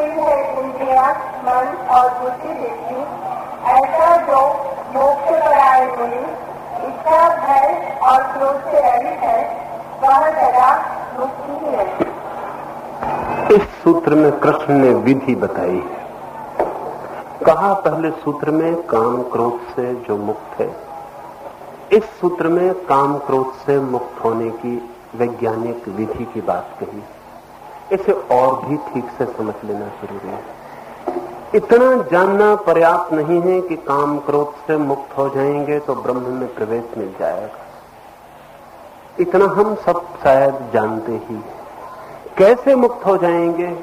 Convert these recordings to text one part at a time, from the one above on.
हुई है इंद्रिया मन और बुद्धि देती ऐसा जो मोक्ष परायण मुनि इच्छा भय, और क्रोध से रहित है वह सदा मुक्ति ही है। इस सूत्र में कृष्ण ने विधि बताई है। कहा पहले सूत्र में काम क्रोध से जो मुक्त है? इस सूत्र में काम क्रोध से मुक्त होने की वैज्ञानिक विधि की बात कही। इसे और भी ठीक से समझ लेना ज़रूरी है। इतना जानना पर्याप्त नहीं है कि काम क्रोध से मुक्त हो जाएँगे तो ब्रह्म में प्रवेश मिल जाएगा। इतना हम सब शायद जानते ही कैसे मुक्त हो जाएँगे?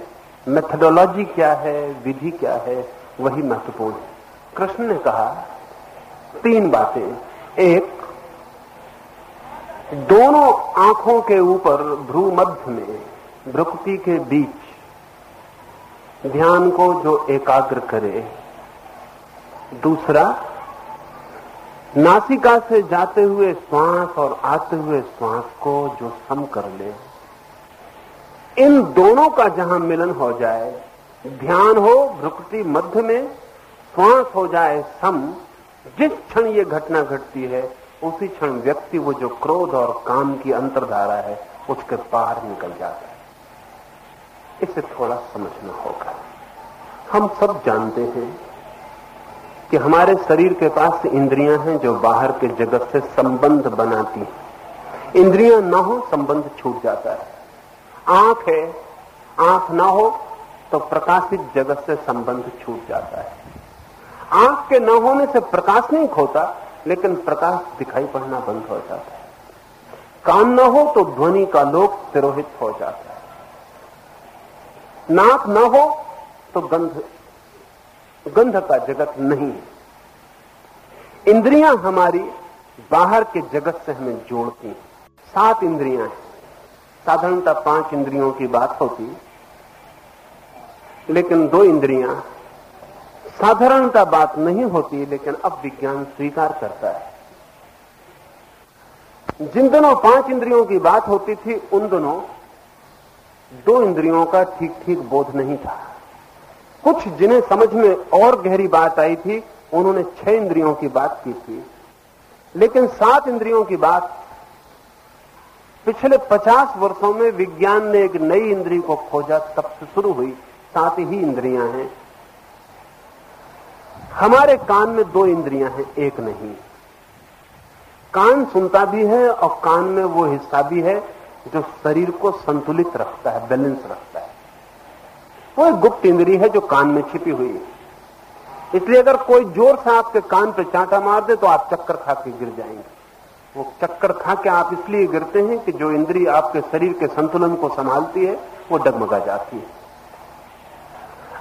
मेथडोलॉजी क्या है? विधि क्या है? वही महत्वपूर्ण है। कृष्ण ने कहा, तीन बातें। एक, दोनों आँखों के ऊपर भ्रू मध्य में भ्रुकुटी के बीच ध्यान को जो एकाग्र करे, दूसरा, नासिका से जाते हुए श्वास और आते हुए श्वास को जो सम कर ले, इन दोनों का जहाँ मिलन हो जाए, ध्यान हो भ्रुकुटी मध्य में, श्वास हो जाए सम, जिस क्षण ये घटना घटती है, उसी क्षण व्यक्ति वो जो क्रोध और काम की अंतरधारा है, उसके पार निकल जाता है। इसे थोड़ा समझना होगा। हम सब जानते हैं कि हमारे शरीर के पास इंद्रियाँ हैं जो बाहर के जगत से संबंध बनाती हैं। इंद्रियाँ ना हो, संबंध छूट जाता है। आँख है, आँख ना हो तो प्रकाशित जगत से संबंध छूट जाता है। आँख के न होने से प्रकाश नहीं खोता, लेकिन प्रकाश दिखाई पड़ना बंद हो जाता है। कान न हो तो ध्वनि का लोक तिरोहित हो जाता है। नाक न हो तो गंध गंध का जगत नहीं है। इंद्रियाँ हमारी बाहर के जगत से हमें जोड़ती हैं। सात इंद्रियाँ हैं। साधारणता पाँच इंद्रियों की बात होती लेकिन दो इंद्रियाँ साधारणता बात नहीं होती, लेकिन अब विज्ञान स्वीकार करता है। जिन दिनों पाँच इंद्रियों की बात होती थी, उन दिनों दो इंद्रियों का ठीक ठीक बोध नहीं था। कुछ जिन्हें समझ में और गहरी बात आई थी, उन्होंने छह इंद्रियों की बात की थी। लेकिन सात इंद्रियों की बात पिछले पचास वर्षों में विज्ञान ने एक नई इंद्री को खोजा, तब से शुरू हुई। सात ही इंद्रियाँ हैं। हमारे कान में दो इंद्रियाँ हैं, एक नहीं। कान सुनता भी है और कान में वो हिस्सा भी है। जो शरीर को संतुलित रखता है, बैलेंस रखता है। वो एक गुप्त इंद्री है जो कान में छिपी हुई है। इसलिए अगर कोई ज़ोर से आपके कान पर चांटा मार दे तो आप चक्कर खा के गिर जाएँगे। वो चक्कर खा के आप इसलिए गिरते हैं कि जो इंद्री आपके शरीर के संतुलन को संभालती है, वो डगमगा जाती है।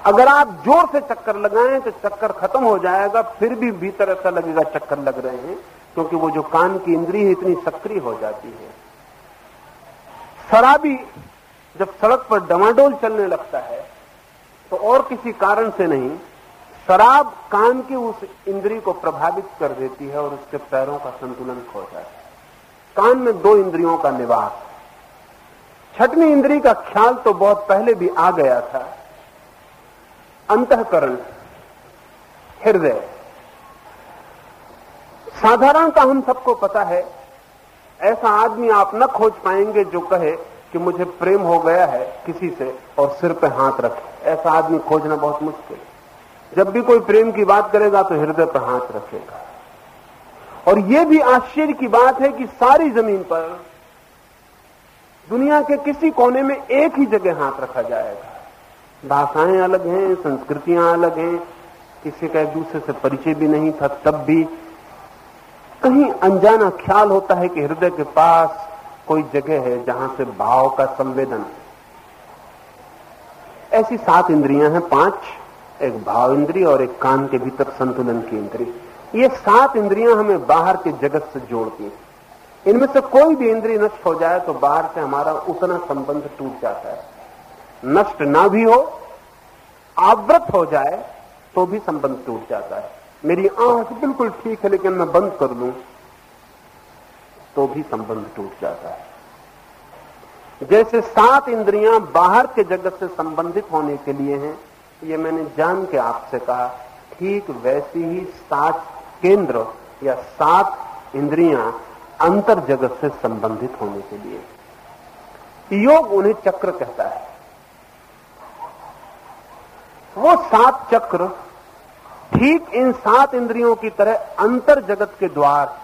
अगर आप ज़ोर से चक्कर लगाएँ तो चक्कर खत्म हो जाएगा, फिर भी भीतर ऐसा लगेगा चक्कर लग रहे हैं, क्योंकि वो जो कान की इंद्री है, इतनी सक्रिय हो जाती है। शराबी जब सड़क पर डमाडोल चलने लगता है तो और किसी कारण से नहीं, शराब कान की उस इंद्री को प्रभावित कर देती है और उसके पैरों का संतुलन खो जाता है। कान में दो इंद्रियों का निवास छठवीं इंद्री का ख्याल तो बहुत पहले भी आ गया था। अंतकरण, हृदय। साधारणता हम सबको पता है ऐसा आदमी आप न खोज पाएँगे जो कहे कि मुझे प्रेम हो गया है किसी से और सिर पे हाथ रखे। ऐसा आदमी खोजना बहुत मुश्किल है। जब भी कोई प्रेम की बात करेगा तो हृदय पर हाथ रखेगा। और यह भी आश्चर्य की बात है कि सारी ज़मीन पर दुनिया के किसी कोने में एक ही जगह हाथ रखा जाएगा। भाषाएँ अलग हैं, संस्कृतियाँ अलग हैं। किसी का एक दूसरे से परिचय भी नहीं था, तब भी कहीं अनजाना ख्याल होता है कि हृदय के पास कोई जगह है जहाँ से भाव का संवेदन ऐसी सात इंद्रियाँ हैं, पाँच, एक भाव इंद्री और एक कान के भीतर संतुलन की इंद्री। ये सात इंद्रियाँ हमें बाहर के जगत से जोड़ती हैं। इनमें से कोई भी इंद्रिय नष्ट हो जाए तो बाहर से हमारा उतना संबंध टूट जाता है। नष्ट ना भी हो आवृत हो जाए तो भी संबंध टूट जाता है। मेरी आँख बिल्कुल ठीक है, लेकिन मैं बंद कर लू तो भी संबंध टूट जाता है। जैसे सात इंद्रियाँ बाहर के जगत से संबंधित होने के लिए हैं, ये मैंने जान के आपसे कहा, ठीक वैसी ही सात केंद्र या सात इंद्रियाँ अंतर जगत से संबंधित होने के लिए। योग उन्हें चक्र कहता है। वो सात चक्र ठीक इन सात इंद्रियों की तरह अंतर जगत के द्वार।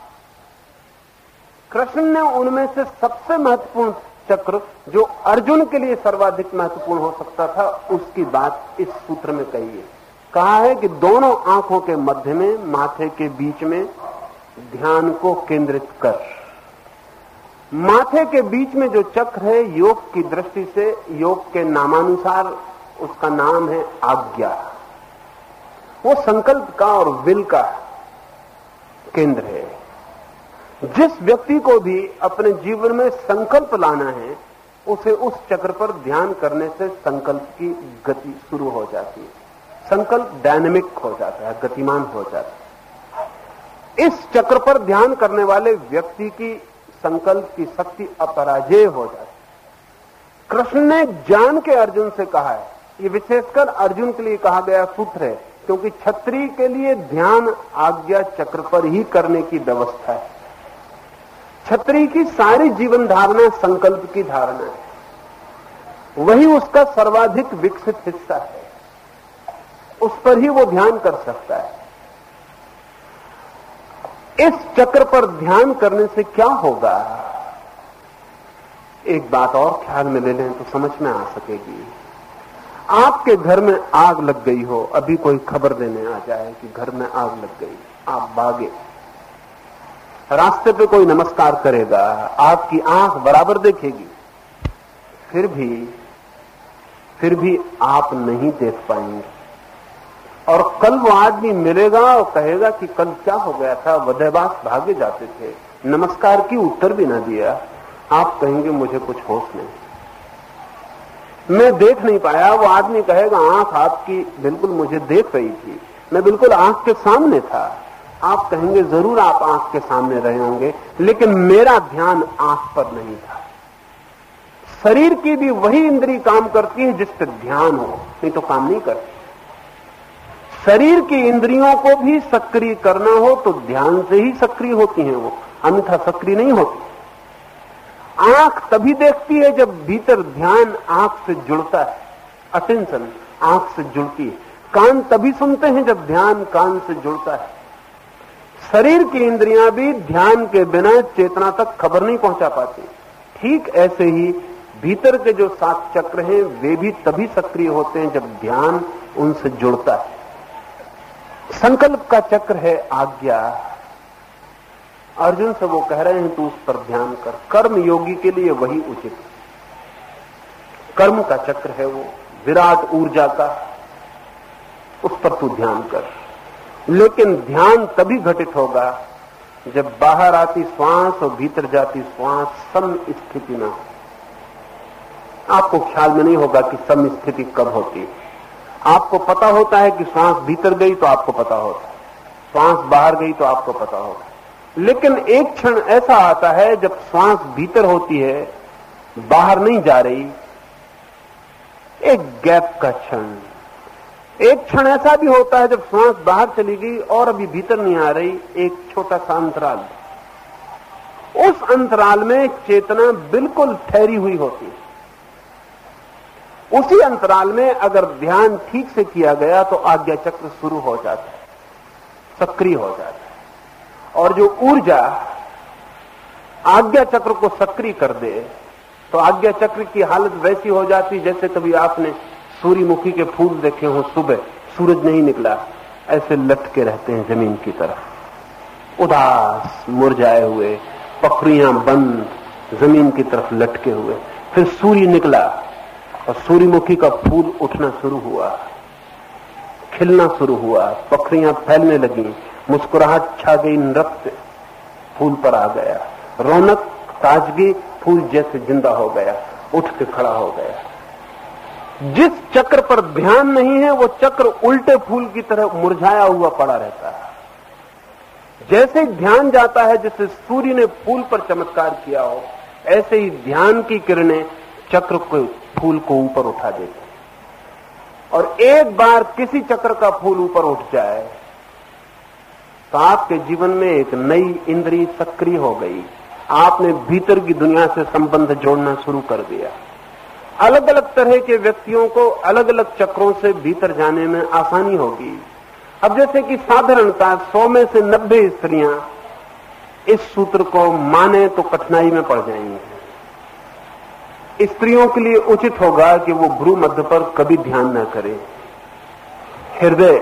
कृष्ण ने उनमें से सबसे महत्वपूर्ण चक्र, जो अर्जुन के लिए सर्वाधिक महत्वपूर्ण हो सकता था, उसकी बात इस सूत्र में कही है। कहा है कि दोनों आँखों के मध्य में, माथे के बीच में ध्यान को केंद्रित कर। माथे के बीच में जो चक्र है, योग की दृष्टि से, योग के नामानुसार उसका नाम है आज्ञा। वो संकल्प का और विल का केंद्र है। जिस व्यक्ति को भी अपने जीवन में संकल्प लाना है, उसे उस चक्र पर ध्यान करने से संकल्प की गति शुरू हो जाती है। संकल्प डायनेमिक हो जाता है, गतिमान हो जाता है। इस चक्र पर ध्यान करने वाले व्यक्ति की संकल्प की शक्ति अपराजय हो जाती है। कृष्ण ने जान के अर्जुन से कहा है, ये विशेषकर अर्जुन के लिए कहा गया सूत्र है क्योंकि छत्री के लिए ध्यान आज्ञा चक्र पर ही करने की व्यवस्था है। छत्री की सारी जीवन धारणा संकल्प की धारणा है। वही उसका सर्वाधिक विकसित हिस्सा है। उस पर ही वो ध्यान कर सकता है। इस चक्र पर ध्यान करने से क्या होगा? एक बात और ख्याल में ले लें तो समझ में आ सकेगी। आपके घर में आग लग गई हो, अभी कोई खबर देने आ जाए कि घर में आग लग गई। आप भागे। रास्ते पे कोई नमस्कार करेगा, आपकी आँख बराबर देखेगी। फिर भी फिर भी आप नहीं देख पाएँगे। और कल वो आदमी मिलेगा और कहेगा कि कल क्या हो गया था वदयबास भागे जाते थे। नमस्कार की उत्तर भी ना दिया। आप कहेंगे, मुझे कुछ होश नहीं। मैं देख नहीं पाया, वो आदमी कहेगा, आँख आपकी बिल्कुल मुझे देख रही थी। मैं बिल्कुल आँख के सामने था। आप कहेंगे, ज़रूर आप आँख के सामने रहे होंगे। लेकिन मेरा ध्यान आँख पर नहीं था। शरीर की भी वही इंद्री काम करती है जिस पर ध्यान हो, नहीं तो काम नहीं करती। शरीर की इंद्रियों को भी सक्रिय करना हो तो ध्यान से ही सक्रिय होती हैं वो। अन्यथा सक्रिय नहीं होती। आँख तभी देखती है जब भीतर ध्यान आँख से जुड़ता है, अटेंशन आँख से जुड़ती है। कान तभी सुनते हैं जब ध्यान कान से जुड़ता है। शरीर की इंद्रियाँ भी ध्यान के बिना चेतना तक खबर नहीं पहुँचा पाती। ठीक ऐसे ही भीतर के जो सात चक्र हैं, वे भी तभी सक्रिय होते हैं जब ध्यान उनसे जुड़ता है। संकल्प का चक्र है आज्ञा। अर्जुन से वो कह रहे हैं, तू उस पर ध्यान कर। कर्म योगी के लिए वही उचित। कर्म का चक्र है वो, विराट ऊर्जा का। उस पर तू ध्यान कर। लेकिन ध्यान तभी घटित होगा जब बाहर आती श्वास और भीतर जाती श्वास सम स्थिति में हो। आपको ख्याल में नहीं होगा कि सम स्थिति कब होती। आपको पता होता है कि श्वास भीतर गई तो आपको पता होता श्वास बाहर गई तो आपको पता होगा लेकिन एक क्षण ऐसा आता है जब श्वास भीतर होती है, बाहर नहीं जा रही। एक गैप का क्षण। एक क्षण ऐसा भी होता है जब श्वास बाहर चली गई और अभी भीतर नहीं आ रही, एक छोटा सा अंतराल। उस अंतराल में चेतना बिल्कुल ठहरी हुई होती है। उसी अंतराल में अगर ध्यान ठीक से किया गया तो आज्ञा चक्र शुरू हो जाता है, सक्रिय हो जाता है। और जो ऊर्जा आज्ञा चक्र को सक्रिय कर दे तो आज्ञा चक्र की हालत वैसी हो जाती जैसे कभी आपने सूर्यमुखी के फूल देखे हो सुबह, सूरज नहीं निकला, ऐसे लटके रहते हैं ज़मीन की तरफ़। उदास मुरझाए हुए, पखरियाँ बंद, ज़मीन की तरफ़ लटके हुए। फिर सूर्य निकला और सूर्यमुखी का फूल उठना शुरू हुआ, खिलना शुरू हुआ, पखरियाँ फैलने लगी। मुस्कुराहट छा गई नृत्य फूल पर आ गया। रौनक, ताजगी, फूल जैसे ज़िंदा हो गया, उठ के खड़ा हो गया। जिस चक्र पर ध्यान नहीं है, वो चक्र उल्टे फूल की तरह मुरझाया हुआ पड़ा रहता है। जैसे ही ध्यान जाता है, जैसे सूर्य ने फूल पर चमत्कार किया हो, ऐसे ही ध्यान की किरणें चक्र को, फूल को ऊपर उठा देती और एक बार किसी चक्र का फूल ऊपर उठ जाए तो आपके जीवन में एक नई इंद्री सक्रिय हो गई। आपने भीतर की दुनिया से संबंध जोड़ना शुरू कर दिया। अलग अलग तरह के व्यक्तियों को अलग अलग चक्रों से भीतर जाने में आसानी होगी। अब जैसे कि साधारणता सौ में से नब्बे स्त्रियाँ इस सूत्र को माने तो कठिनाई में पड़ जाएँगी। स्त्रियों के लिए उचित होगा कि वो भ्रू मध्य पर कभी ध्यान न करें। हृदय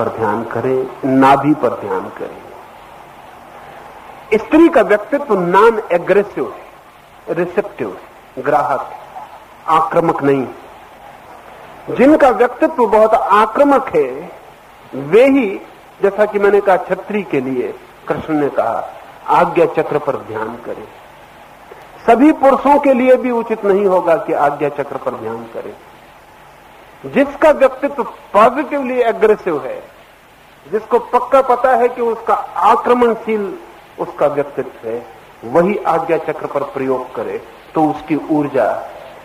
पर ध्यान करें, नाभि पर ध्यान करें। स्त्री का व्यक्तित्व नॉन एग्रेसिव है रिसेप्टिव है, ग्राहक आक्रमक नहीं जिनका व्यक्तित्व बहुत आक्रमक है, वे ही, जैसा कि मैंने कहा, छत्री के लिए, कृष्ण ने कहा, आज्ञा चक्र पर ध्यान करें। सभी पुरुषों के लिए भी उचित नहीं होगा कि आज्ञा चक्र पर ध्यान करें। जिसका व्यक्तित्व पॉजिटिवली एग्रेसिव है, जिसको पक्का पता है कि उसका आक्रमणशील उसका व्यक्तित्व है, वही आज्ञा चक्र पर प्रयोग करे तो उसकी ऊर्जा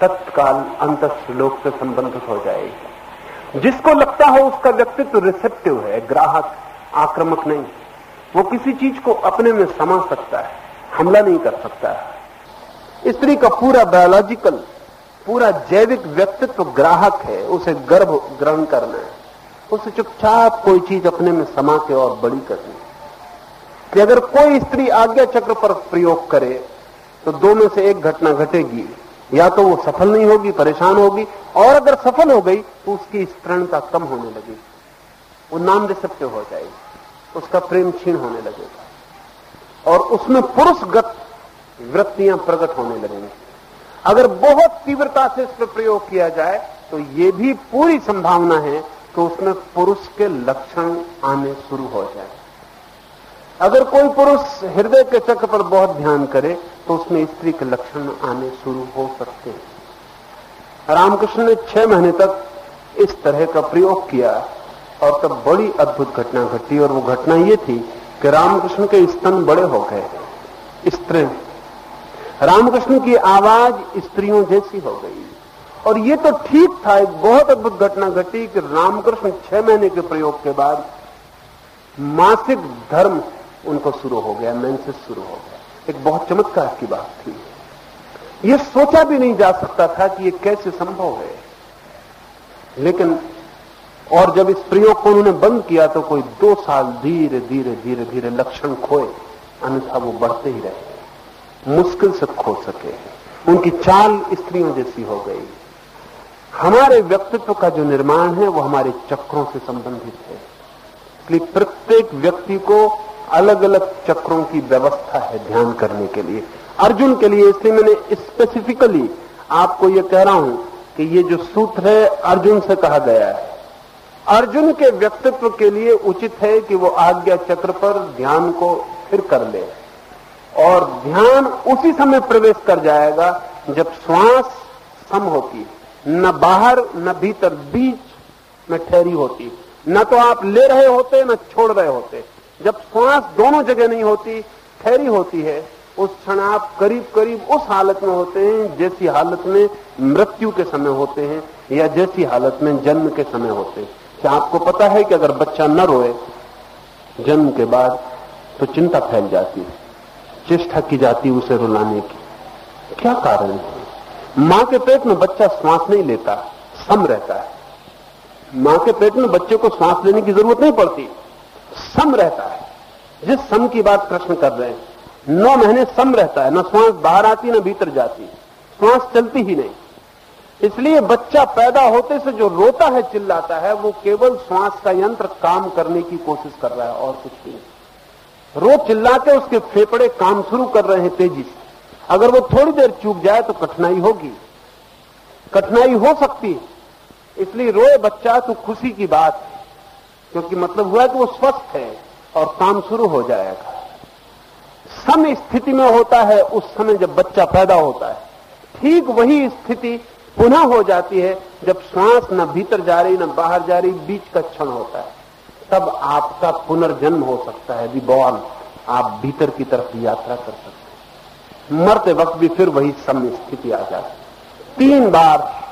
तत्काल अंत लोक से संबंधित हो जाएगी। जिसको लगता हो उसका व्यक्तित्व रिसेप्टिव है, ग्राहक, आक्रमक नहीं, वो किसी चीज़ को अपने में समा सकता है, हमला नहीं कर सकता। है स्त्री का पूरा बायोलॉजिकल पूरा जैविक व्यक्तित्व ग्राहक है, उसे गर्भ ग्रहण करना है। उसे चुपचाप कोई चीज़ अपने में समा के और बड़ी करनी कि अगर कोई स्त्री आज्ञा चक्र पर प्रयोग करे तो दो में से एक घटना घटेगी। या तो वो सफल नहीं होगी, परेशान होगी, और अगर सफल हो गई तो उसकी स्त्रणता कम होने लगेगी। वो नाम रिसेप्टिव हो जाएगी। उसका प्रेम क्षीण होने लगेगा। और उसमें पुरुषगत वृत्तियाँ प्रकट होने लगेंगी। अगर बहुत तीव्रता से इस पर प्रयोग किया जाए तो ये भी पूरी संभावना है कि उसमें पुरुष के लक्षण आने शुरू हो जाए। अगर कोई पुरुष हृदय के चक्र पर बहुत ध्यान करे तो उसमें स्त्री के लक्षण आने शुरू हो सकते हैं। रामकृष्ण ने छह महीने तक इस तरह का प्रयोग किया और तब बड़ी अद्भुत घटना घटी, और वो घटना ये थी कि रामकृष्ण के स्तन बड़े हो गए। स्त्री रामकृष्ण की आवाज़ स्त्रियों जैसी हो गई। और ये तो ठीक था, एक बहुत अद्भुत घटना घटी कि रामकृष्ण छह महीने के प्रयोग के बाद मासिक धर्म उनको शुरू हो गया, मेंसेस शुरू हो गया। एक बहुत चमत्कार की बात थी। यह सोचा भी नहीं जा सकता था कि यह कैसे संभव है। लेकिन और जब इस प्रयोग को उन्होंने बंद किया तो कोई दो साल धीरे धीरे धीरे धीरे लक्षण खोए। अन्यथा वो बढ़ते ही रहे। मुश्किल से खो सके उनकी चाल स्त्रियों जैसी हो गई। हमारे व्यक्तित्व का जो निर्माण है, वो हमारे चक्रों से संबंधित है। इसलिए प्रत्येक व्यक्ति को अलग अलग चक्रों की व्यवस्था है ध्यान करने के लिए। अर्जुन के लिए इसलिए मैंने स्पेसिफिकली आपको ये कह रहा हूँ कि ये जो सूत्र है, अर्जुन से कहा गया है। अर्जुन के व्यक्तित्व के लिए उचित है कि वो आज्ञा चक्र पर ध्यान को फिर कर ले। और ध्यान उसी समय प्रवेश कर जाएगा जब श्वास सम होती न बाहर, न भीतर बीच में ठहरी होती न तो आप ले रहे होते, न छोड़ रहे होते। जब श्वास दोनों जगह नहीं होती, ठहरी होती है, उस क्षण आप करीब करीब उस हालत में होते हैं, जैसी हालत में मृत्यु के समय होते हैं, या जैसी हालत में जन्म के समय होते हैं। क्या आपको पता है कि अगर बच्चा न रोए, जन्म के बाद तो चिंता फैल जाती है। चेष्टा की जाती उसे रुलाने की। क्या कारण है? माँ के पेट में बच्चा श्वास नहीं लेता, सम रहता है। माँ के पेट में बच्चे को श्वास लेने की ज़रूरत नहीं पड़ती, सम रहता है। जिस सम की बात प्रश्न कर रहे हैं, नौ महीने सम रहता है, न श्वास बाहर आती, न भीतर जाती, श्वास चलती ही नहीं। इसलिए बच्चा पैदा होते से जो रोता है, चिल्लाता है, वो केवल श्वास का यंत्र काम करने की कोशिश कर रहा है और कुछ नहीं। रो चिल्लाते उसके फेफड़े काम शुरू कर रहे हैं तेज़ी से। अगर वो थोड़ी देर चूक जाए तो कठिनाई होगी। कठिनाई हो सकती है। इसलिए रोए बच्चा तो खुशी की बात है। क्योंकि मतलब हुआ कि वो स्वस्थ है और काम शुरू हो जाएगा। सम स्थिति में होता है, उस समय जब बच्चा पैदा होता है। ठीक वही स्थिति पुनः हो जाती है जब श्वास न भीतर जा रही, न बाहर जा रही, बीच का क्षण होता है। तब आपका पुनर्जन्म हो सकता है। रिबॉर्न आप भीतर की तरफ़ यात्रा कर सकते हैं। मरते वक्त भी फिर वही सम स्थिति आ जाती तीन बार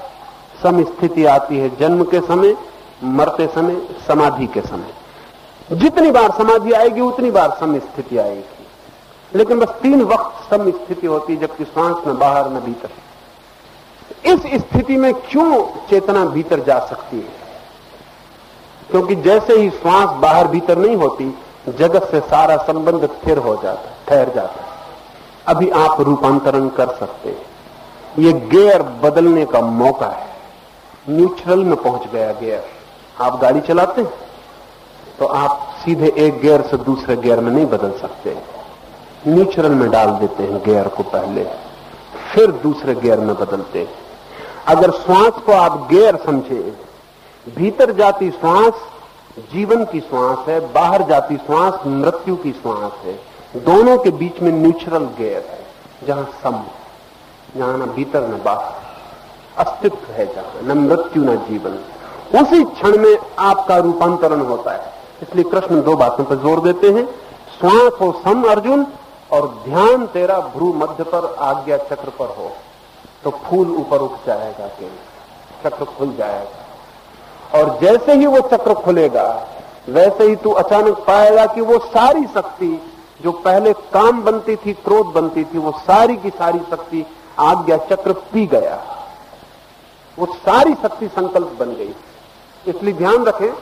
सम स्थिति आती है जन्म के समय, मरते समय, समाधि के समय। जितनी बार समाधि आएगी, उतनी बार सम स्थिति आएगी। लेकिन बस तीन वक्त सम स्थिति होती है, जबकि श्वास न बाहर न भीतर। इस स्थिति में क्यों चेतना भीतर जा सकती है? क्योंकि जैसे ही श्वास बाहर भीतर नहीं होती, जगत से सारा संबंध स्थिर हो जाता है ठहर जाता है। अभी आप रूपांतरण कर सकते हैं। ये गेयर बदलने का मौका है। न्यूट्रल में पहुँच गया गेयर। आप गाड़ी चलाते हैं तो आप सीधे एक गियर से दूसरे गियर में नहीं बदल सकते। न्यूट्रल में डाल देते हैं गियर को पहले, फिर दूसरे गियर में बदलते हैं। अगर श्वास को आप गियर समझे भीतर जाती श्वास जीवन की श्वास है, बाहर जाती श्वास मृत्यु की श्वास है। दोनों के बीच में न्यूट्रल गेयर है, जहाँ सम जहाँ न भीतर न बाहर अस्तित्व है जहाँ, न मृत्यु न जीवन उसी क्षण में आपका रूपांतरण होता है। इसलिए कृष्ण दो बातों पर ज़ोर देते हैं। श्वास हो सम अर्जुन, और ध्यान तेरा भ्रू मध्य पर, आज्ञा चक्र पर हो। तो फूल ऊपर उठ जाएगा के चक्र खुल जाएगा। और जैसे ही वो चक्र खुलेगा, वैसे ही तू अचानक पाएगा कि वो सारी शक्ति जो पहले काम बनती थी, क्रोध बनती थी, वो सारी की सारी शक्ति आज्ञा चक्र पी गया। वो सारी शक्ति संकल्प बन गई। इसलिए ध्यान रखें,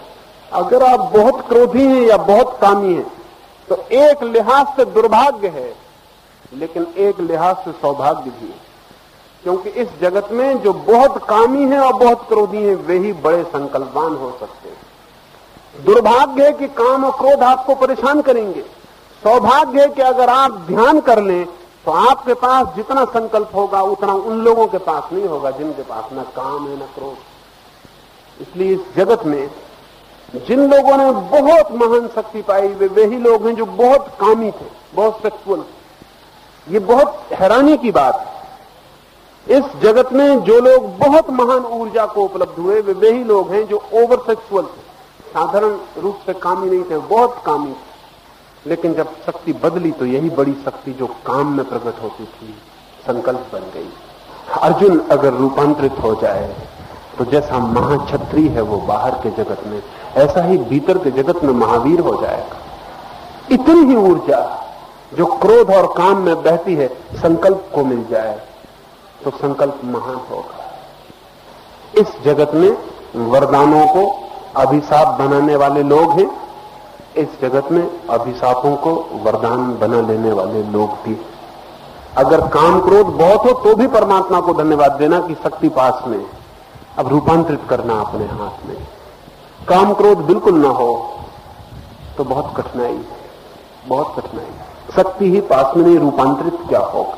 अगर आप बहुत क्रोधी हैं या बहुत कामी हैं तो एक लिहाज से दुर्भाग्य है, लेकिन एक लिहाज से सौभाग्य भी है। क्योंकि इस जगत में जो बहुत कामी है और बहुत क्रोधी हैं, वे ही बड़े संकल्पवान हो सकते हैं। दुर्भाग्य है कि काम और क्रोध आपको परेशान करेंगे। सौभाग्य है कि अगर आप ध्यान कर लें तो आपके पास जितना संकल्प होगा, उतना उन लोगों के पास नहीं होगा जिनके पास न काम है, न क्रोध। इसलिए इस जगत में जिन लोगों ने बहुत महान शक्ति पाई, वे वही लोग हैं जो बहुत कामी थे, बहुत सेक्सुअल ये बहुत हैरानी की बात है। इस जगत में जो लोग बहुत महान ऊर्जा को उपलब्ध हुए, वे वही लोग हैं जो ओवर सेक्सुअल थे। साधारण रूप से कामी नहीं थे, बहुत कामी थे। लेकिन जब शक्ति बदली तो यही बड़ी शक्ति जो काम में प्रकट होती थी, संकल्प बन गई। अर्जुन अगर रूपांतरित हो जाए तो जैसा महाछत्री है वो बाहर के जगत में, ऐसा ही भीतर के जगत में महावीर हो जाएगा। इतनी ही ऊर्जा जो क्रोध और काम में बहती है, संकल्प को मिल जाए। तो संकल्प महान होगा। इस जगत में वरदानों को अभिशाप बनाने वाले लोग हैं। इस जगत में अभिशापों को वरदान बना लेने वाले लोग भी अगर काम क्रोध बहुत हो तो भी परमात्मा को धन्यवाद देना कि शक्ति पास में अब रूपांतरित करना अपने हाथ में। काम क्रोध बिल्कुल ना हो तो बहुत कठिनाई है। बहुत कठिनाई शक्ति ही पास में नहीं, रूपांतरित क्या होगा?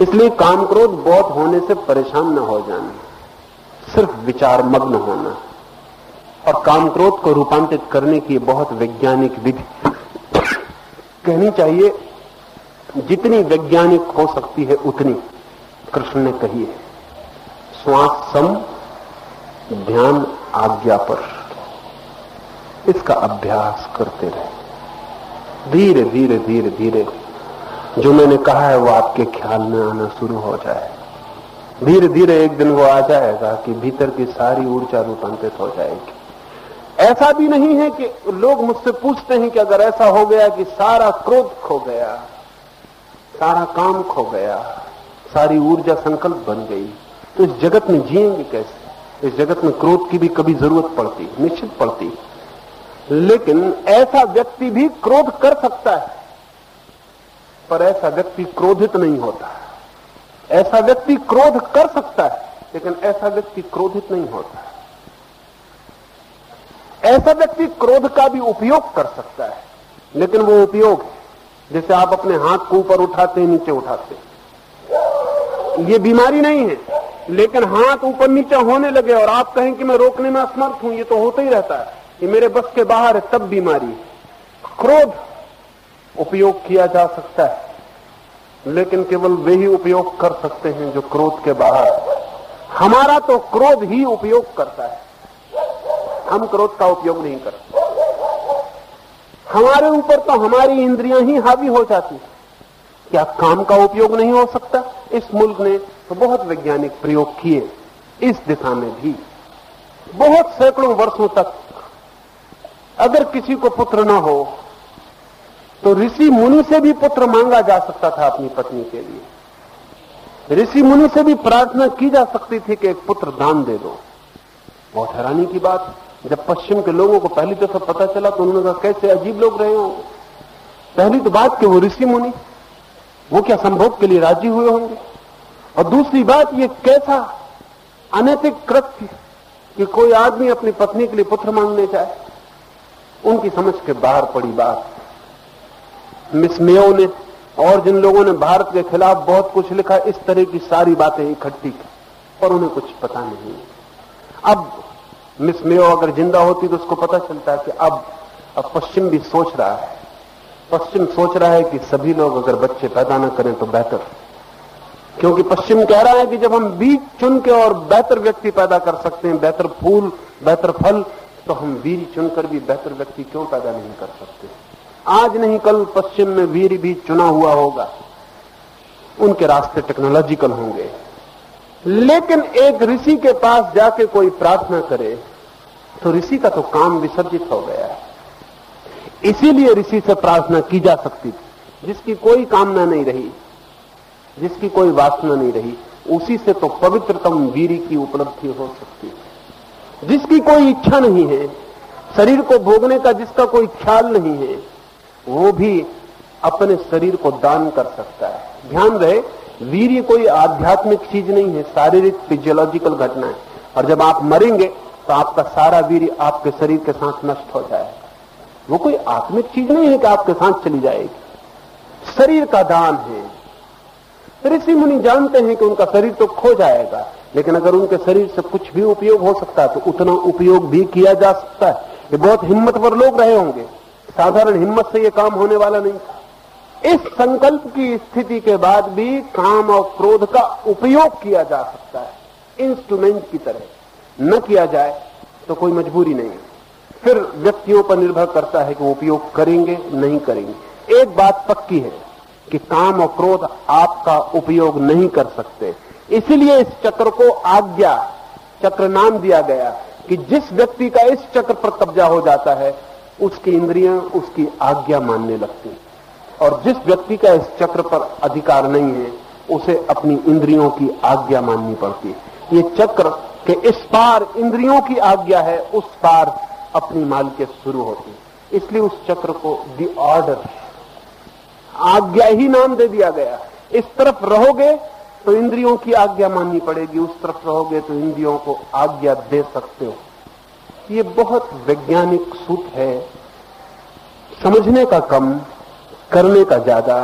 इसलिए काम क्रोध बहुत होने से परेशान न हो जाना, सिर्फ़ विचार मग्न होना और काम क्रोध को रूपांतरित करने की बहुत वैज्ञानिक विधि कहनी चाहिए, जितनी वैज्ञानिक हो सकती है उतनी, कृष्ण ने कही है। श्वास सम, ध्यान आज्ञा पर। इसका अभ्यास करते रहे। धीरे धीरे धीरे धीरे। जो मैंने कहा है वो आपके ख्याल में आना शुरू हो जाए। धीरे धीरे एक दिन वो आ जाएगा कि भीतर की सारी ऊर्जा रूपांतरित हो जाएगी। ऐसा भी नहीं है कि लोग मुझसे पूछते हैं कि अगर ऐसा हो गया कि सारा क्रोध खो गया, सारा काम खो गया, सारी ऊर्जा संकल्प बन गई तो इस जगत में जिएँगे कैसे? इस जगत में क्रोध की भी कभी ज़रूरत पड़ती, निश्चित पड़ती। लेकिन ऐसा व्यक्ति भी क्रोध कर सकता है। पर ऐसा व्यक्ति क्रोधित नहीं होता ऐसा व्यक्ति क्रोध कर सकता है, लेकिन ऐसा व्यक्ति क्रोधित नहीं होता ऐसा व्यक्ति क्रोध का भी उपयोग कर सकता है, लेकिन वो उपयोग है, जैसे आप अपने हाथ को ऊपर उठाते हैं नीचे उठाते। हैं ये बीमारी नहीं है, लेकिन हाथ ऊपर नीचे होने लगे और आप कहें कि मैं रोकने में असमर्थ हूँ, ये तो होता ही रहता है ये मेरे बस के बाहर है, तब बीमारी क्रोध उपयोग किया जा सकता है, लेकिन केवल वे ही उपयोग कर सकते हैं जो क्रोध के बाहर हमारा तो क्रोध ही उपयोग करता है। हम क्रोध का उपयोग नहीं करते। हमारे ऊपर तो हमारी इंद्रियाँ ही हावी हो जाती क्या काम का उपयोग नहीं हो सकता? इस मुल्क ने तो बहुत वैज्ञानिक प्रयोग किए, इस दिशा में भी। बहुत सैकड़ों वर्षों तक अगर किसी को पुत्र न हो तो ऋषि मुनि से भी पुत्र मांगा जा सकता था अपनी पत्नी के लिए। ऋषि मुनि से भी प्रार्थना की जा सकती थी कि एक पुत्र दान दे दो। बहुत हैरानी की बात, जब पश्चिम के लोगों को पहली दफ़ा पता चला तो उन्होंने कहा, कैसे अजीब लोग रहे होंगे पहली तो बात कि वो ऋषि मुनि, वो क्या संभोग के लिए राज़ी हुए होंगे? और दूसरी बात, ये कैसा अनैतिक कृत्य कि कोई आदमी अपनी पत्नी के लिए पुत्र मांगने जाए? उनकी समझ के बाहर पड़ी बात। मिस मेयो ने और जिन लोगों ने भारत के खिलाफ बहुत कुछ लिखा, इस तरह की सारी बातें इकट्ठी की और उन्हें कुछ पता नहीं अब मिस मेयो अगर ज़िंदा होती तो उसको पता चलता है कि अब अब पश्चिम भी सोच रहा है। पश्चिम सोच रहा है कि सभी लोग अगर बच्चे पैदा न करें तो बेहतर। क्योंकि पश्चिम कह रहा है कि जब हम बीज चुन के और बेहतर व्यक्ति पैदा कर सकते हैं, बेहतर फूल, बेहतर फल तो हम बीज चुनकर भी बेहतर व्यक्ति क्यों पैदा नहीं कर सकते? आज नहीं, कल पश्चिम में वीर भी चुना हुआ होगा। उनके रास्ते टेक्नोलॉजिकल होंगे। लेकिन एक ऋषि के पास जाके कोई प्रार्थना करे तो ऋषि का तो काम विसर्जित हो गया है। इसीलिए ऋषि से प्रार्थना की जा सकती थी। जिसकी कोई कामना नहीं रही, जिसकी कोई वासना नहीं रही, उसी से तो पवित्रतम वीर की उपलब्धि हो सकती है जिसकी कोई इच्छा नहीं है, शरीर को भोगने का जिसका कोई ख्याल नहीं है वो भी अपने शरीर को दान कर सकता है। ध्यान रहे, वीर्य कोई आध्यात्मिक चीज़ नहीं है, शारीरिक फिजियोलॉजिकल घटना है। और जब आप मरेंगे तो आपका सारा वीर्य आपके शरीर के साथ नष्ट हो जाएगा। वो कोई आत्मिक चीज़ नहीं है कि आपके साथ चली जाएगी। शरीर का दान है। ऋषि मुनि जानते हैं कि उनका शरीर तो खो जाएगा, लेकिन अगर उनके शरीर से कुछ भी उपयोग हो सकता है तो उतना उपयोग भी किया जा सकता है। ये बहुत हिम्मतवर लोग रहे होंगे। साधारण हिम्मत से ये काम होने वाला नहीं था। इस संकल्प की स्थिति के बाद भी काम और क्रोध का उपयोग किया जा सकता है। इंस्ट्रूमेंट की तरह। न किया जाए तो कोई मजबूरी नहीं है। फिर व्यक्तियों पर निर्भर करता है कि वो उपयोग करेंगे, नहीं करेंगे। एक बात पक्की है कि काम और क्रोध आपका उपयोग नहीं कर सकते। इसलिए इस चक्र को आज्ञा, चक्र नाम दिया गया कि जिस व्यक्ति का इस चक्र पर कब्जा हो जाता है उसकी इंद्रियाँ उसकी आज्ञा मानने लगती और जिस व्यक्ति का इस चक्र पर अधिकार नहीं है, उसे अपनी इंद्रियों की आज्ञा माननी पड़ती है। ये चक्र के इस पार इंद्रियों की आज्ञा है, उस पार अपनी मालिकियत शुरू होती है। इसलिए उस चक्र को दी ऑर्डर आज्ञा ही नाम दे दिया गया इस तरफ़ रहोगे तो इंद्रियों की आज्ञा माननी पड़ेगी, उस तरफ़ रहोगे तो इंद्रियों को आज्ञा दे सकते हो। ये बहुत वैज्ञानिक सूत्र है। समझने का कम, करने का ज़्यादा,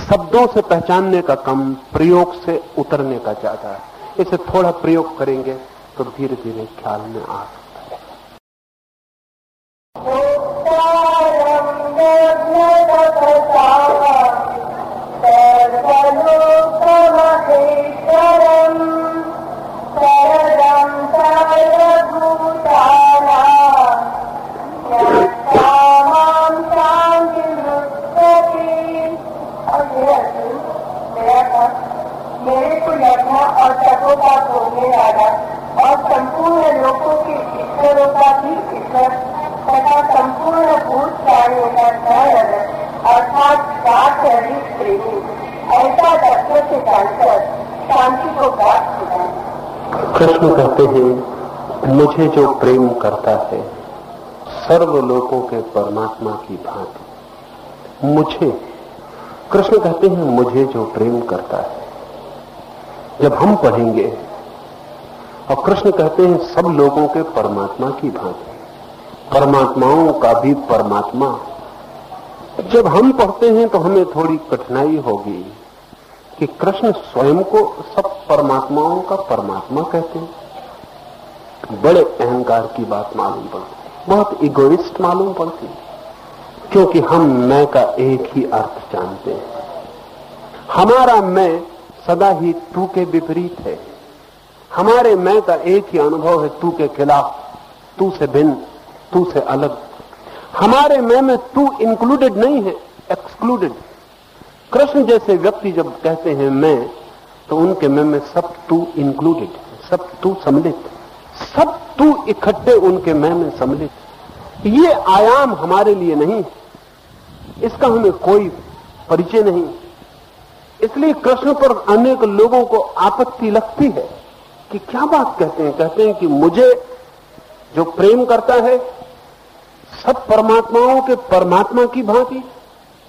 शब्दों से पहचानने का कम, प्रयोग से उतरने का ज़्यादा। इसे थोड़ा प्रयोग करेंगे तो धीरे धीरे ख्याल में आ सकता मेरे को यज्ञ और तपों का भोगने वाला और संपूर्ण लोगों के ईश्वरों का भी ईश्वर तथा संपूर्ण भूत प्राणियों का सहर अर्थात सात रहित प्रेमी ऐसा तत्व से जानकर शांति को प्राप्त हुआ कृष्ण कहते हैं, मुझे जो प्रेम करता है, सर्व लोगों के परमात्मा की भांति। मुझे, कृष्ण कहते हैं, मुझे जो प्रेम करता है। जब हम पढ़ेंगे, और कृष्ण कहते हैं, सब लोगों के परमात्मा की भांति। परमात्माओं का भी परमात्मा। जब हम पढ़ते हैं तो हमें थोड़ी कठिनाई होगी। कि कृष्ण स्वयं को सब परमात्माओं का परमात्मा कहते हैं। बड़े अहंकार की बात मालूम पड़ती बहुत इगोइस्ट मालूम पड़ती क्योंकि हम मैं का एक ही अर्थ जानते हैं। हमारा मैं सदा ही तू के विपरीत है। हमारे मैं का एक ही अनुभव है तू के खिलाफ। तू से भिन्न, तू से अलग। हमारे मैं में तू इंक्लूडेड नहीं है एक्सक्लूडेड कृष्ण जैसे व्यक्ति जब कहते हैं मैं तो उनके मैं में सब तू इंक्लूडेड सब तू सम्मिलित, सब तू इकट्ठे उनके मैं में सम्मिलित। ये आयाम हमारे लिए नहीं इसका हमें कोई परिचय नहीं। इसलिए कृष्ण पर अनेक लोगों को आपत्ति लगती है कि क्या बात कहते हैं? कहते हैं कि मुझे जो प्रेम करता है, सब परमात्माओं के परमात्मा की भांति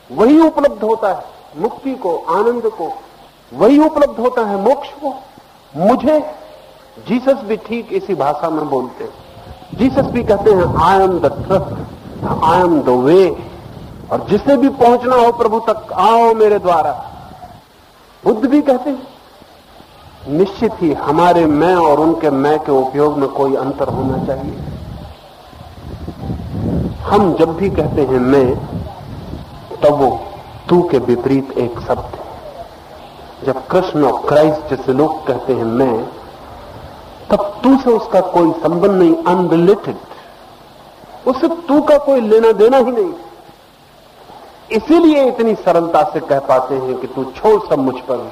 वही उपलब्ध होता है। मुक्ति को, आनंद को, वही उपलब्ध होता है, मोक्ष को। मुझे जीसस भी ठीक इसी भाषा में बोलते हैं। जीसस भी कहते हैं I am the trust I am the way और जिसे भी पहुँचना हो प्रभु तक, आओ मेरे द्वारा। बुद्ध भी कहते हैं, निश्चित ही हमारे मैं और उनके मैं के उपयोग में कोई अंतर होना चाहिए। हम जब भी कहते हैं मैं, तब वो तू के विपरीत एक शब्द है। जब कृष्ण और क्राइस्ट जैसे लोग कहते हैं मैं, तब तू से उसका कोई संबंध नहीं अनरिलेटेड उससे तू का कोई लेना देना ही नहीं। इसीलिए इतनी सरलता से कह पाते हैं कि तू छोड़ सब मुझ पर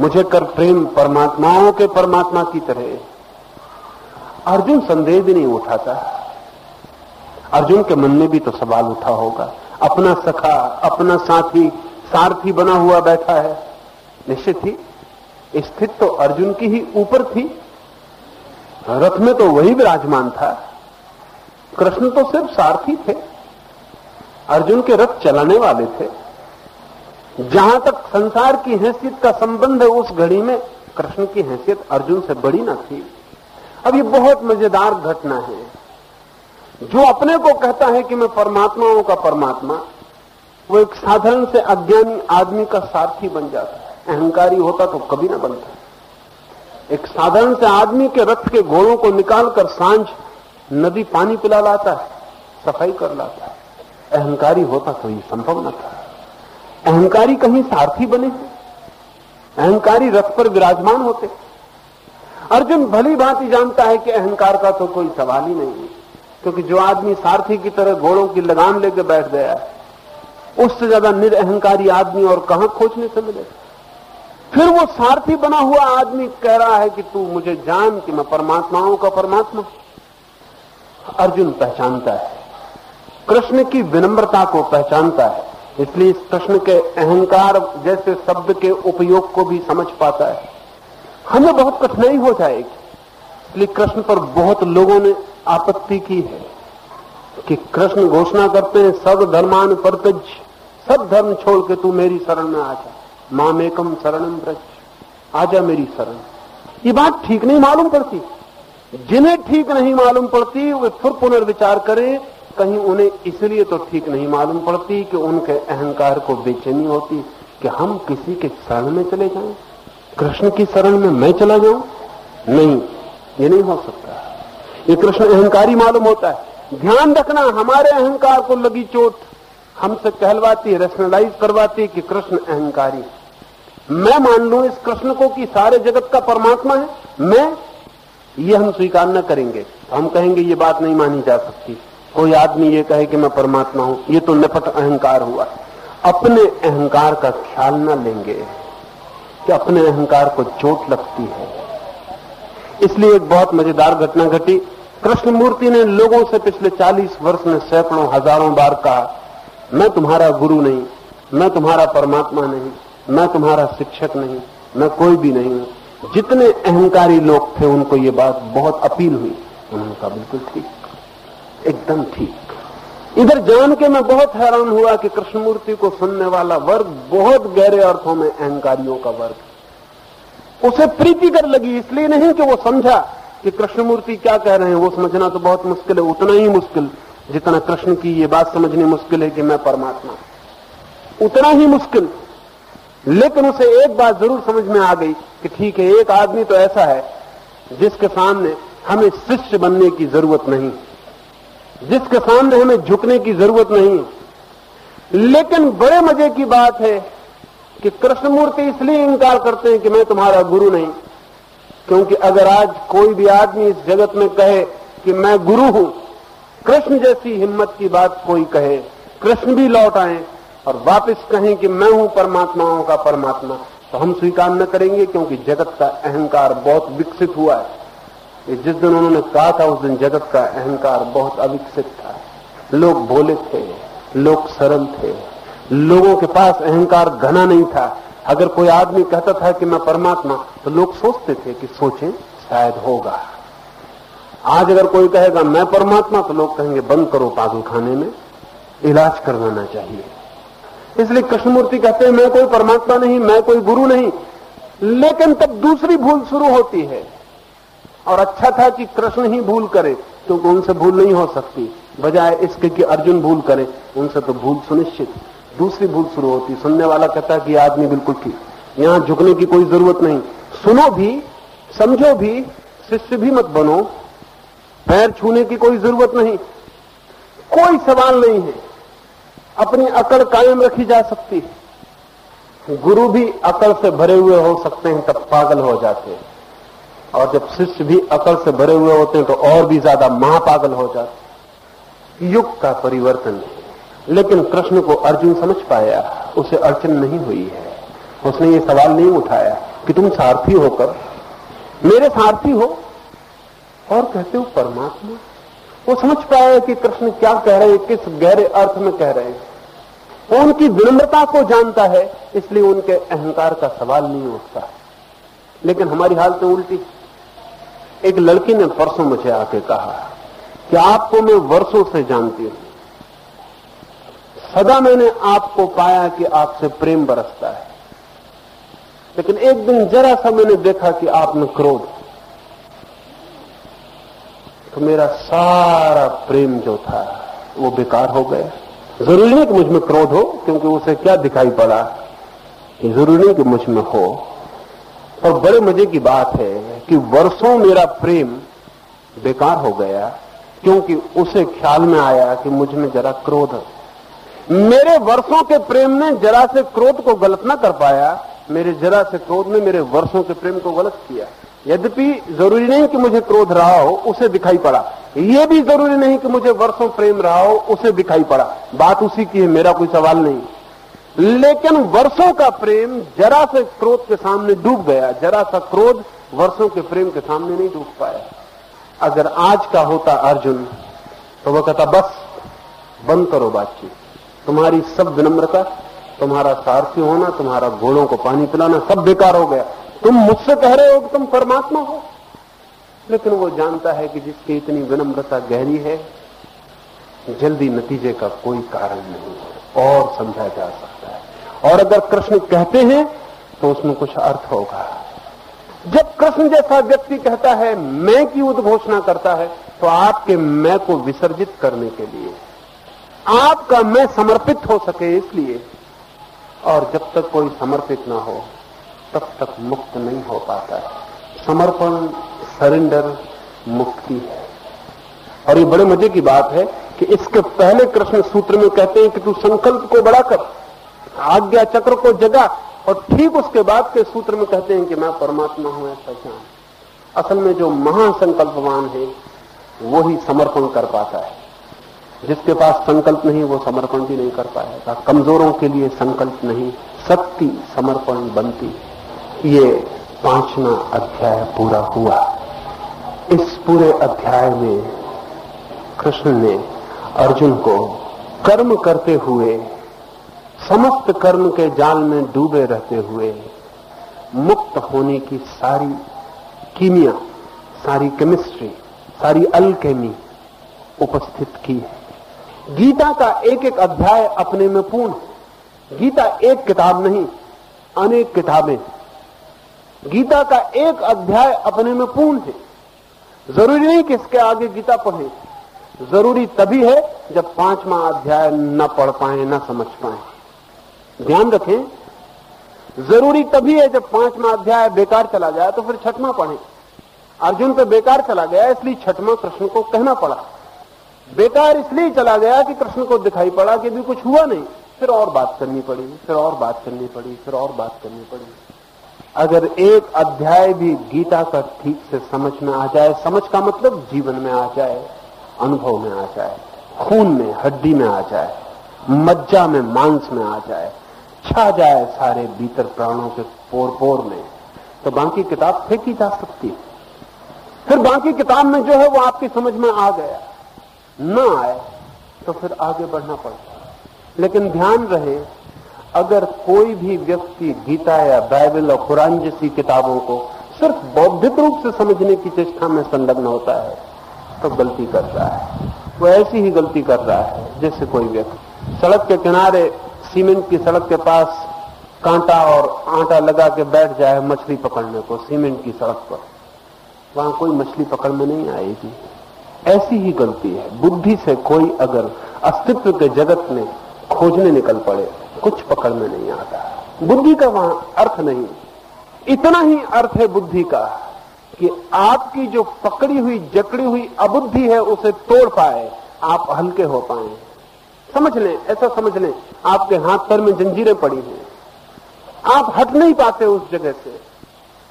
मुझे कर प्रेम परमात्माओं के परमात्मा की तरह अर्जुन संदेह भी नहीं उठाता। अर्जुन के मन में भी तो सवाल उठा होगा। अपना सखा, अपना साथी, सारथी बना हुआ बैठा है। निश्चित ही, स्थित तो अर्जुन की ही ऊपर थी। रथ में तो वही विराजमान था। कृष्ण तो सिर्फ़ सारथी थे। अर्जुन के रथ चलाने वाले थे। जहाँ तक संसार की हैसियत का संबंध है, उस घड़ी में कृष्ण की हैसियत अर्जुन से बड़ी ना थी। अब ये बहुत मज़ेदार घटना है। जो अपने को कहता है कि मैं परमात्माओं का परमात्मा, वो एक साधारण से अज्ञानी आदमी का सारथी बन जाता है। अहंकारी होता तो कभी ना बनता। एक साधारण से आदमी के रथ के घोड़ों को निकालकर साँझ नदी पानी पिला लाता है, सफ़ाई कर लाता है। अहंकारी होता तो ये संभव न था। अहंकारी कहीं सारथी बने अहंकारी रथ पर विराजमान होते अर्जुन भली भांति जानता है कि अहंकार का तो कोई सवाल ही नहीं है। क्योंकि जो आदमी सारथी की तरह घोड़ों की लगाम लेकर बैठ गया है, उससे ज़्यादा निरअहकारी आदमी और कहाँ खोजने से मिलेगा फिर वो सारथी बना हुआ आदमी कह रहा है कि तू मुझे जान कि मैं परमात्माओं का परमात्मा अर्जुन पहचानता है। कृष्ण की विनम्रता को पहचानता है। इसलिए इस कृष्ण के अहंकार जैसे शब्द के उपयोग को भी समझ पाता है। हमें बहुत कठिनाई हो जाएगी। इसलिए कृष्ण पर बहुत लोगों ने आपत्ति की है कि कृष्ण घोषणा करते हैं, सब धर्मान परतज सब धर्म छोड़ के तू मेरी शरण में आ जा। माम एकम शरणम ब्रज आजा मेरी शरण। ये बात ठीक नहीं मालूम पड़ती। जिन्हें ठीक नहीं मालूम पड़ती, वे फिर पुनर्विचार करें। कहीं उन्हें इसलिए तो ठीक नहीं मालूम पड़ती कि उनके अहंकार को बेचैनी होती, कि हम किसी के शरण में चले जाएँ। कृष्ण की शरण में मैं चला जाऊँ? नहीं। ये नहीं हो सकता। ये कृष्ण अहंकारी मालूम होता है। ध्यान रखना, हमारे अहंकार को लगी चोट। हमसे कहलवाती रेशनलाइज करवाती कि कृष्ण अहंकारी मैं मान लू इस कृष्ण को कि सारे जगत का परमात्मा है। मैं ये हम स्वीकार न करेंगे। तो हम कहेंगे, ये बात नहीं मानी जा सकती। कोई आदमी ये कहे कि मैं परमात्मा हूँ, ये तो निपट अहंकार हुआ। अपने अहंकार का ख्याल न लेंगे। कि अपने अहंकार को चोट लगती है। इसलिए एक बहुत मज़ेदार घटना घटी। कृष्णमूर्ति ने लोगों से पिछले 40 वर्ष में सैकड़ों, हज़ारों बार कहा, मैं तुम्हारा गुरु नहीं, मैं तुम्हारा परमात्मा नहीं, मैं तुम्हारा शिक्षक नहीं, मैं कोई भी नहीं हूँ। जितने अहंकारी लोग थे, उनको ये बात बहुत अपील हुई। उन्होंने कहा, बिल्कुल ठीक, एकदम ठीक। इधर जान के मैं बहुत हैरान हुआ कि कृष्णमूर्ति को सुनने वाला वर्ग बहुत गहरे अर्थों में अहंकारियों का वर्ग उसे प्रीतिकर लगी, इसलिए नहीं कि वो समझा कि कृष्णमूर्ति क्या कह रहे हैं। वो समझना तो बहुत मुश्किल है, उतना ही मुश्किल, जितना कृष्ण की ये बात समझनी मुश्किल है कि मैं परमात्मा उतना ही मुश्किल। लेकिन उसे एक बात ज़रूर समझ में आ गई कि ठीक है, एक आदमी तो ऐसा है जिसके सामने हमें शिष्य बनने की ज़रूरत नहीं, जिसके सामने हमें झुकने की ज़रूरत नहीं। लेकिन बड़े मज़े की बात है कि कृष्णमूर्ति इसलिए इंकार करते हैं कि मैं तुम्हारा गुरु नहीं। क्योंकि अगर आज कोई भी आदमी इस जगत में कहे कि मैं गुरु हूँ, कृष्ण जैसी हिम्मत की बात कोई कहे, कृष्ण भी लौट आए और वापस कहें कि मैं हूँ परमात्माओं का परमात्मा तो हम स्वीकार न करेंगे क्योंकि जगत का अहंकार बहुत विकसित हुआ है। जिस दिन उन्होंने कहा था, उस दिन जगत का अहंकार बहुत अविकसित था। लोग भोले थे, लोग सरल थे। लोगों के पास अहंकार घना नहीं था। अगर कोई आदमी कहता था कि मैं परमात्मा तो लोग सोचते थे कि सोचें शायद होगा। आज अगर कोई कहेगा, मैं परमात्मा तो लोग कहेंगे, बंद करो पागल खाने में। इलाज करवाना चाहिए। इसलिए कृष्णमूर्ति कहते हैं, मैं कोई परमात्मा नहीं, मैं कोई गुरु नहीं। लेकिन तब दूसरी भूल शुरू होती है। और अच्छा था कि कृष्ण ही भूल करे, क्योंकि उनसे भूल नहीं हो सकती। बजाय इसके कि अर्जुन भूल करे, उनसे तो भूल सुनिश्चित। दूसरी भूल शुरू होती, सुनने वाला कहता है कि आदमी बिल्कुल ठीक। यहाँ झुकने की कोई ज़रूरत नहीं। सुनो भी, समझो भी, शिष्य भी मत बनो। पैर छूने की कोई ज़रूरत नहीं। कोई सवाल नहीं है। अपनी अकड़ कायम रखी जा सकती है। गुरु भी अकड़ से भरे हुए हो सकते हैं, तब पागल हो जाते हैं। और जब शिष्य भी अकड़ से भरे हुए होते हैं तो और भी ज़्यादा महापागल हो जाते युग का परिवर्तन है। लेकिन कृष्ण को अर्जुन समझ पाया, उसे अड़चन नहीं हुई है। उसने ये सवाल नहीं उठाया कि तुम सारथी होकर मेरे सारथी हो? और कहते हो, परमात्मा। वो समझ पाया कि कृष्ण क्या कह रहे हैं, किस गहरे अर्थ में कह रहे हैं। वो उनकी विनम्रता को जानता है, इसलिए उनके अहंकार का सवाल नहीं उठता। लेकिन हमारी हालत उल्टी। एक लड़की ने परसों मुझे आके कहा कि आपको मैं वर्षों से जानती हूँ? सदा मैंने आपको पाया कि आपसे प्रेम बरसता है। लेकिन एक दिन जरा सा मैंने देखा कि आप में क्रोध तो मेरा सारा प्रेम जो था, वो बेकार हो गया। ज़रूरी नहीं कि मुझमें क्रोध हो, क्योंकि उसे क्या दिखाई पड़ा कि ज़रूरी नहीं कि मुझमें हो। और बड़े मज़े की बात है कि वर्षों मेरा प्रेम बेकार हो गया, क्योंकि उसे ख्याल में आया कि मुझमें जरा क्रोध मेरे वर्षों के प्रेम ने जरा से क्रोध को गलत ना कर पाया। मेरे जरा से क्रोध ने मेरे वर्षों के प्रेम को गलत किया। यद्यपि ज़रूरी नहीं कि मुझे क्रोध रहा हो, उसे दिखाई पड़ा। यह भी ज़रूरी नहीं कि मुझे वर्षों प्रेम रहा हो, उसे दिखाई पड़ा। बात उसी की है, मेरा कोई सवाल नहीं। लेकिन वर्षों का प्रेम जरा से क्रोध के सामने डूब गया। जरा सा क्रोध वर्षों के प्रेम के सामने नहीं डूब पाया। अगर आज का होता अर्जुन तो वह कहता, बस, बंद करो बातचीत। तुम्हारी सब विनम्रता, तुम्हारा सारथी होना, तुम्हारा घोड़ों को पानी पिलाना सब बेकार हो गया। तुम मुझसे कह रहे हो कि तुम परमात्मा हो। लेकिन वो जानता है कि जिसकी इतनी विनम्रता गहरी है, जल्दी नतीजे का कोई कारण नहीं है, और समझा जा सकता है। और अगर कृष्ण कहते हैं तो उसमें कुछ अर्थ होगा। जब कृष्ण जैसा व्यक्ति कहता है, मैं की उद्घोषणा करता है तो आपके मैं को विसर्जित करने के लिए आपका मैं समर्पित हो सके इसलिए, और जब तक कोई समर्पित ना हो, तब तक मुक्त नहीं हो पाता है। समर्पण, सरेंडर मुक्ति है। और ये बड़े मज़े की बात है कि इसके पहले कृष्ण सूत्र में कहते हैं कि तू संकल्प को बढ़ाकर आज्ञा चक्र को जगा, और ठीक उसके बाद के सूत्र में कहते हैं कि मैं परमात्मा हूँ, ऐसा जान असल में जो महासंकल्पवान है, वो ही समर्पण कर पाता है। जिसके पास संकल्प नहीं, वो समर्पण भी नहीं कर पाएगा। कमजोरों के लिए संकल्प नहीं शक्ति समर्पण बनती। ये पांचवा अध्याय पूरा हुआ। इस पूरे अध्याय में कृष्ण ने अर्जुन को कर्म करते हुए, समस्त कर्म के जाल में डूबे रहते हुए, मुक्त होने की सारी कीमिया, सारी केमिस्ट्री सारी अल्केमी उपस्थित की है। गीता का एक एक अध्याय अपने में पूर्ण गीता एक किताब नहीं, अनेक किताबें गीता का एक अध्याय अपने में पूर्ण है। ज़रूरी नहीं कि इसके आगे गीता पढ़े। ज़रूरी तभी है जब पांचवा अध्याय न पढ़ पाए, न समझ पाए। ध्यान रखें, ज़रूरी तभी है जब पांचवा अध्याय बेकार चला जाए तो फिर छठवा पढ़ें। अर्जुन पे बेकार चला गया, इसलिए छठमा कृष्ण को कहना पड़ा। बेकार इसलिए चला गया कि कृष्ण को दिखाई पड़ा कि भी कुछ हुआ नहीं। फिर और बात करनी पड़ी, फिर और बात करनी पड़ी, फिर और बात करनी पड़ी। अगर एक अध्याय भी गीता का ठीक से समझ में आ जाए, समझ का मतलब जीवन में आ जाए, अनुभव में आ जाए, खून में, हड्डी में आ जाए, मज्जा में, मांस में आ जाए, छा जाए सारे भीतर प्राणों के पोर पोर में तो बाकी किताब फेंकी जा सकती है। फिर बाकी किताब में जो है वो आपकी समझ में आ गया। न आए तो फिर आगे बढ़ना पड़ता लेकिन ध्यान रहे, अगर कोई भी व्यक्ति गीता या बाइबल और कुरान जैसी किताबों को सिर्फ़ बौद्धिक रूप से समझने की चेष्टा में संलग्न होता है तो गलती कर रहा है। वो ऐसी ही गलती कर रहा है, जैसे कोई व्यक्ति। सड़क के किनारे, सीमेंट की सड़क के पास कांटा और आटा लगा के बैठ जाए, मछली पकड़ने को, सीमेंट की सड़क पर। वहाँ कोई मछली पकड़ में नहीं आएगी। ऐसी ही गलती है। बुद्धि से कोई अगर अस्तित्व के जगत में खोजने निकल पड़े, कुछ पकड़ में नहीं आता। बुद्धि का वहाँ अर्थ नहीं। इतना ही अर्थ है बुद्धि का कि आपकी जो पकड़ी हुई, जकड़ी हुई अबुद्धि है, उसे तोड़ पाए, आप हल्के हो पाए। समझ लें, ऐसा समझ लें, आपके हाथ पर में जंजीरें पड़ी हैं। आप हट नहीं पाते उस जगह से।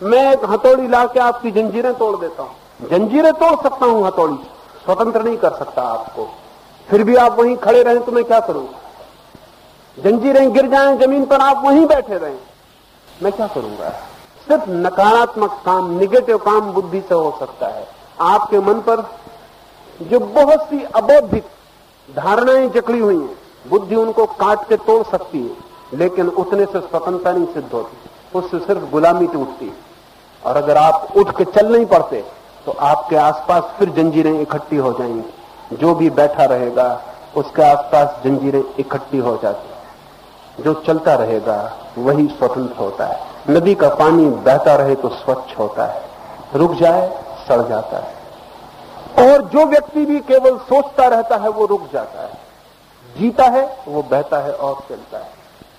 मैं एक हथौड़ी ला के आपकी जंजीरें तोड़ देता हूँ। जंजीरें तोड़ सकता हूँ हथौड़ी। स्वतंत्र नहीं कर सकता आपको। फिर भी आप वहीं खड़े रहें तो मैं क्या करूँगा जंजीरें गिर जाएँ, ज़मीन पर आप वहीं बैठे रहें। मैं क्या करूँगा? सिर्फ़ नकारात्मक काम निगेटिव काम बुद्धि से हो सकता है। आपके मन पर जो बहुत सी अबौद्धिक धारणाएँ जकड़ी हुई हैं, बुद्धि उनको काट के तोड़ सकती है, लेकिन उतने से स्वतंत्रता नहीं सिद्ध होती। उससे सिर्फ़ गुलामी टूटती है। और अगर आप उठ के चल नहीं पड़ते तो आपके आसपास फिर जंजीरें इकट्ठी हो जाएँगी। जो भी बैठा रहेगा, उसके आसपास जंजीरें इकट्ठी हो जाती जो चलता रहेगा, वही स्वतंत्र होता है। नदी का पानी बहता रहे तो स्वच्छ होता है। रुक जाए, सड़ जाता है। और जो व्यक्ति भी केवल सोचता रहता है, वो रुक जाता है। जीता है, वो बहता है और चलता है।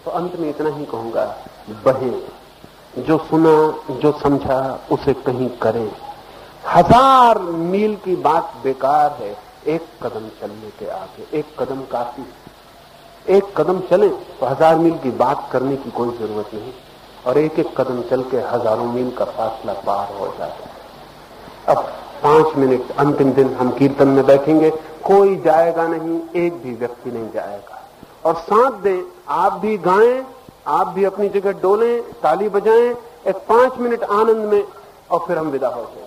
तो अंत में इतना ही कहूँगा, बहे। जो सुना, जो समझा, उसे कहीं करें। हज़ार मील की बात बेकार है, एक कदम चलने के आगे, एक कदम काफ़ी। एक कदम चले तो हज़ार मील की बात करने की कोई ज़रूरत नहीं, और एक एक कदम चल के हज़ारों मील का फासला पार हो जाता है। अब पाँच मिनट अंतिम दिन हम कीर्तन में बैठेंगे, कोई जाएगा नहीं, एक भी व्यक्ति नहीं जाएगा। और साथ दें, आप भी गाएँ, आप भी अपनी जगह डोलें, ताली बजाएँ, एक पाँच मिनट आनंद में, और फिर हम विदा हो। जाए